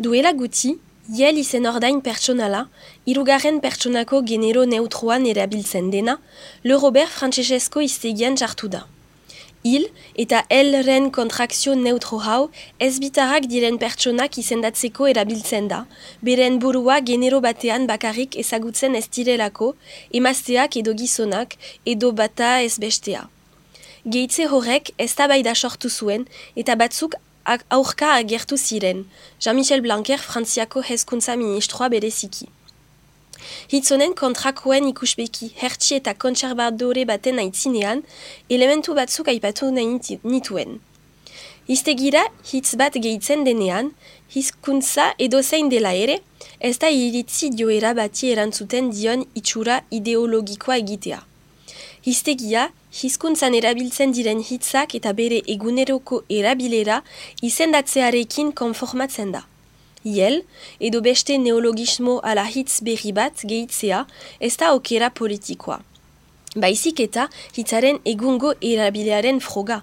Duela guti, Iel izen ordain pertsonala, irugarren pertsonako genero neutroan erabiltzen dena, Le Robert Francesco iztegian jartu da. Il eta elren kontrakzio neutro hau ez bitarrak diren pertsonak izendatzeko erabiltzen da, beren burua genero batean bakarrik ezagutzen ez direlako, emazteak edo gizonak edo bata ez bestea. Gehitze horrek ez da sortu zuen eta batzuk aurka agertu ziren, Jean-Michel Blanquer frantziako hezkuntza ministroa bereziki. Hitzonen kontrakoen ikusbeki hertsi eta kontserbadore baten aitzinean, elementu batzuk aipatu nahi nituen. Iztegira hitz bat gehitzen denean, hizkuntza edozein dela ere, ez da iritzi joera bati erantzuten dion itxura ideologikoa egitea. Hiztegia, hizkuntzan erabiltzen diren hitzak eta bere eguneroko erabilera izendatzearekin konformatzen da. Iel, edo beste neologismo ala hitz berri bat gehitzea, ez da okera politikoa. Baizik eta hitzaren egungo erabilearen froga,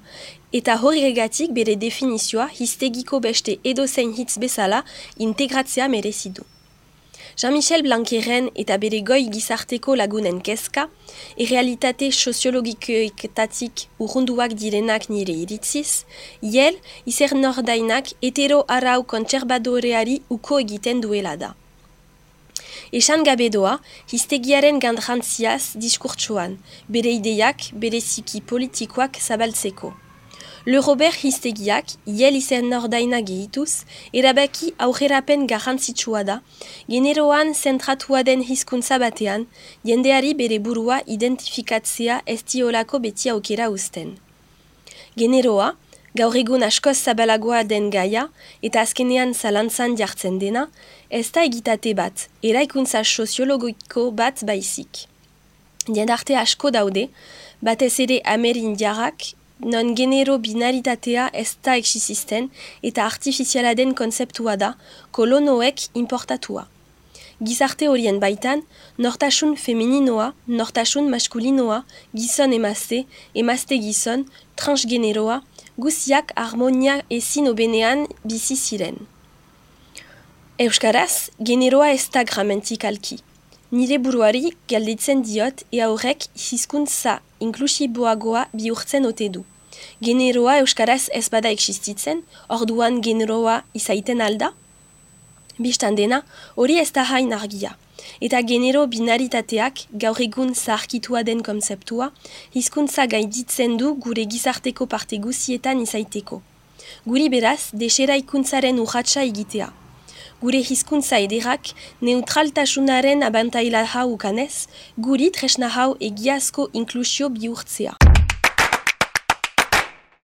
eta horregatik bere definizioa hiztegiko beste edozein hitz bezala integratzea merezidu. Jean-Michel Blanqueren eta bere goi gizarteko lagunen kezka, errealitate soziologikoeketatik urrunduak direnak nire iritziz, iel, izer nordainak hetero arau kontserbadoreari uko egiten duela da. Esan gabe doa, histegiaren gandrantziaz diskurtsuan, bere ideiak, bere ziki politikoak zabaltzeko. Le Robert Histegiak, iel izen nordaina gehituz, erabaki aurrerapen garrantzitsua da, generoan zentratua den hizkuntza batean, jendeari bere burua identifikatzea ez diolako beti aukera usten. Generoa, gaur egun askoz zabalagoa den gaia, eta azkenean zalantzan jartzen dena, ez da egitate bat, eraikuntza soziologiko bat baizik. Jendarte asko daude, batez ere amerindiarrak, non genero binaritatea ez da eksizisten eta artifiziala den konzeptua da kolonoek importatua. Gizarte horien baitan, nortasun femininoa, nortasun maskulinoa, gizon emazte, emazte gizon, transgeneroa, guziak harmonia ezin obenean bizi ziren. Euskaraz, generoa ez da gramentik Nire buruari galditzen diot ea horrek hizkuntza inklusiboagoa bihurtzen ote du. Generoa euskaraz ez bada existitzen, orduan generoa izaiten alda? Bistan dena, hori ez da hain argia. Eta genero binaritateak gaur egun zaharkitua den konzeptua, hizkuntza gaiditzen du gure gizarteko parte guzietan izaiteko. Guri beraz, desera ikuntzaren urratxa egitea gure hizkuntza ederak neutraltasunaren abantaila hau kanez, guri tresna hau egiazko inklusio bihurtzea.